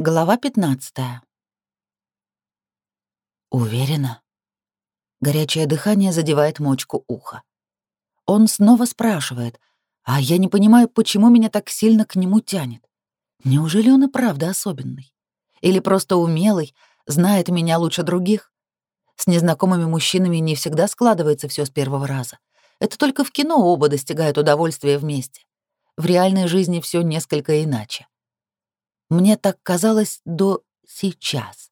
Глава 15 Уверена. Горячее дыхание задевает мочку уха. Он снова спрашивает, а я не понимаю, почему меня так сильно к нему тянет. Неужели он и правда особенный? Или просто умелый, знает меня лучше других? С незнакомыми мужчинами не всегда складывается все с первого раза. Это только в кино оба достигают удовольствия вместе. В реальной жизни все несколько иначе. Мне так казалось до сейчас.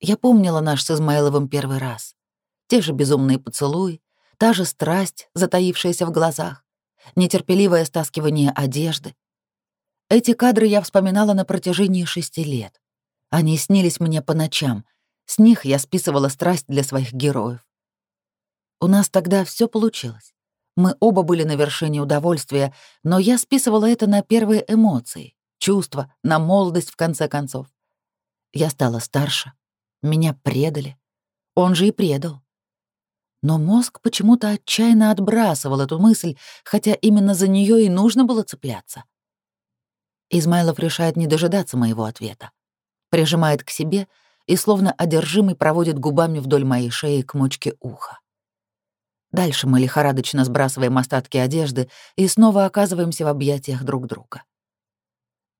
Я помнила наш с Измайловым первый раз. Те же безумные поцелуи, та же страсть, затаившаяся в глазах, нетерпеливое стаскивание одежды. Эти кадры я вспоминала на протяжении шести лет. Они снились мне по ночам. С них я списывала страсть для своих героев. У нас тогда все получилось. Мы оба были на вершине удовольствия, но я списывала это на первые эмоции чувства, на молодость, в конце концов. Я стала старше. Меня предали. Он же и предал. Но мозг почему-то отчаянно отбрасывал эту мысль, хотя именно за нее и нужно было цепляться. Измайлов решает не дожидаться моего ответа. Прижимает к себе и, словно одержимый, проводит губами вдоль моей шеи к мочке уха. Дальше мы лихорадочно сбрасываем остатки одежды и снова оказываемся в объятиях друг друга.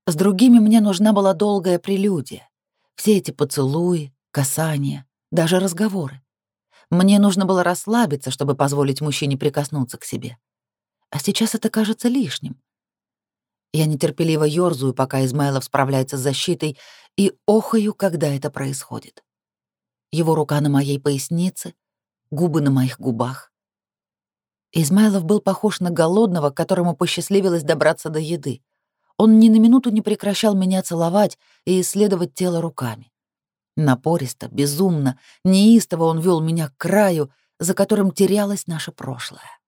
С другими мне нужна была долгая прелюдия. Все эти поцелуи, касания, даже разговоры. Мне нужно было расслабиться, чтобы позволить мужчине прикоснуться к себе. А сейчас это кажется лишним. Я нетерпеливо ёрзаю, пока Измайлов справляется с защитой, и охаю, когда это происходит. Его рука на моей пояснице, губы на моих губах. Измайлов был похож на голодного, которому посчастливилось добраться до еды — он ни на минуту не прекращал меня целовать и исследовать тело руками. Напористо, безумно, неистово он вел меня к краю, за которым терялось наше прошлое.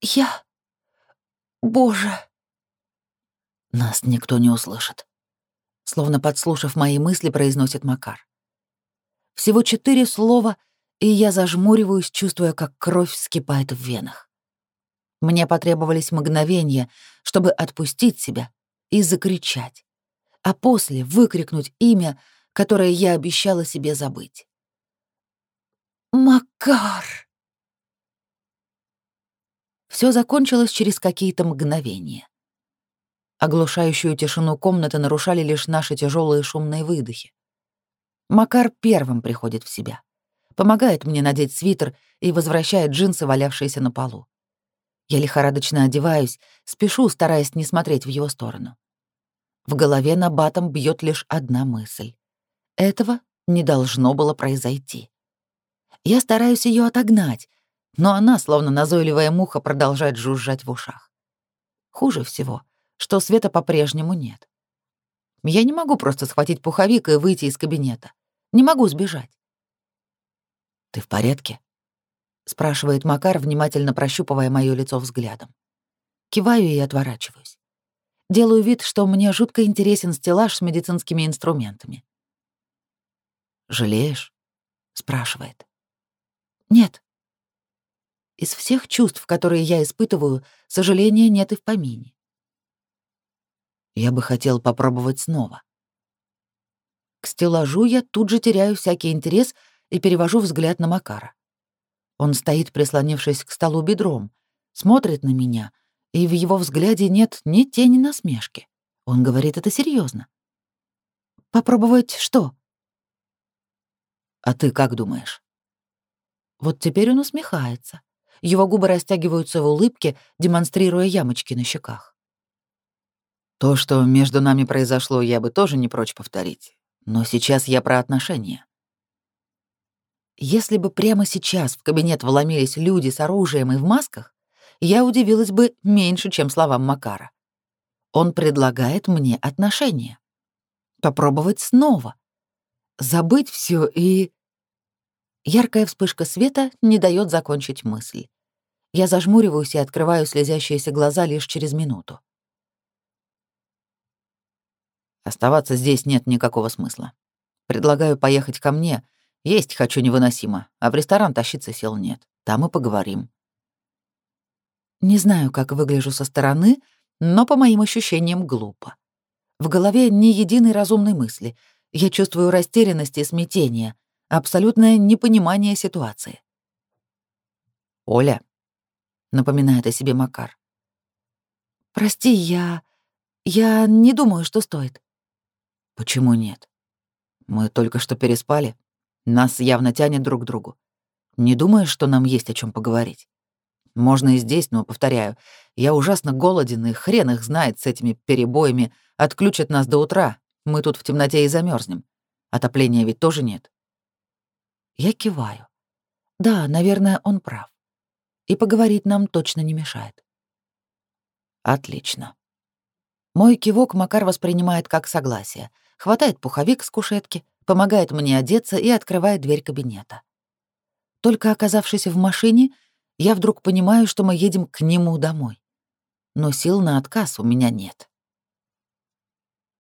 «Я... Боже...» «Нас никто не услышит», — словно подслушав мои мысли, произносит Макар. Всего четыре слова, и я зажмуриваюсь, чувствуя, как кровь вскипает в венах. Мне потребовались мгновения, чтобы отпустить себя и закричать, а после выкрикнуть имя, которое я обещала себе забыть. «Макар!» Все закончилось через какие-то мгновения. Оглушающую тишину комнаты нарушали лишь наши тяжелые шумные выдохи. Макар первым приходит в себя, помогает мне надеть свитер и возвращает джинсы, валявшиеся на полу. Я лихорадочно одеваюсь, спешу, стараясь не смотреть в его сторону. В голове на батом бьет лишь одна мысль. Этого не должно было произойти. Я стараюсь ее отогнать, но она, словно назойливая муха, продолжает жужжать в ушах. Хуже всего, что света по-прежнему нет. Я не могу просто схватить пуховик и выйти из кабинета. Не могу сбежать. «Ты в порядке?» — спрашивает Макар, внимательно прощупывая моё лицо взглядом. Киваю и отворачиваюсь. Делаю вид, что мне жутко интересен стеллаж с медицинскими инструментами. «Жалеешь?» — спрашивает. «Нет». Из всех чувств, которые я испытываю, сожаления нет и в помине. Я бы хотел попробовать снова. К стеллажу я тут же теряю всякий интерес и перевожу взгляд на Макара. Он стоит, прислонившись к столу бедром, смотрит на меня, и в его взгляде нет ни тени насмешки. Он говорит это серьезно. «Попробовать что?» «А ты как думаешь?» Вот теперь он усмехается. Его губы растягиваются в улыбке, демонстрируя ямочки на щеках. «То, что между нами произошло, я бы тоже не прочь повторить. Но сейчас я про отношения. Если бы прямо сейчас в кабинет вломились люди с оружием и в масках, я удивилась бы меньше, чем словам Макара. Он предлагает мне отношения. Попробовать снова. Забыть все и... Яркая вспышка света не дает закончить мысль. Я зажмуриваюсь и открываю слезящиеся глаза лишь через минуту. Оставаться здесь нет никакого смысла. Предлагаю поехать ко мне — есть хочу невыносимо, а в ресторан тащиться сил нет. Там и поговорим. Не знаю, как выгляжу со стороны, но по моим ощущениям глупо. В голове ни единой разумной мысли. Я чувствую растерянность и смятение, абсолютное непонимание ситуации. «Оля», — напоминает о себе Макар. «Прости, я... я не думаю, что стоит». «Почему нет? Мы только что переспали?» Нас явно тянет друг к другу. Не думаю, что нам есть о чем поговорить. Можно и здесь, но, повторяю, я ужасно голоден, и хрен их знает с этими перебоями. Отключат нас до утра. Мы тут в темноте и замерзнем. Отопления ведь тоже нет. Я киваю. Да, наверное, он прав. И поговорить нам точно не мешает. Отлично. Мой кивок Макар воспринимает как согласие. Хватает пуховик с кушетки — помогает мне одеться и открывает дверь кабинета. Только оказавшись в машине, я вдруг понимаю, что мы едем к нему домой. Но сил на отказ у меня нет.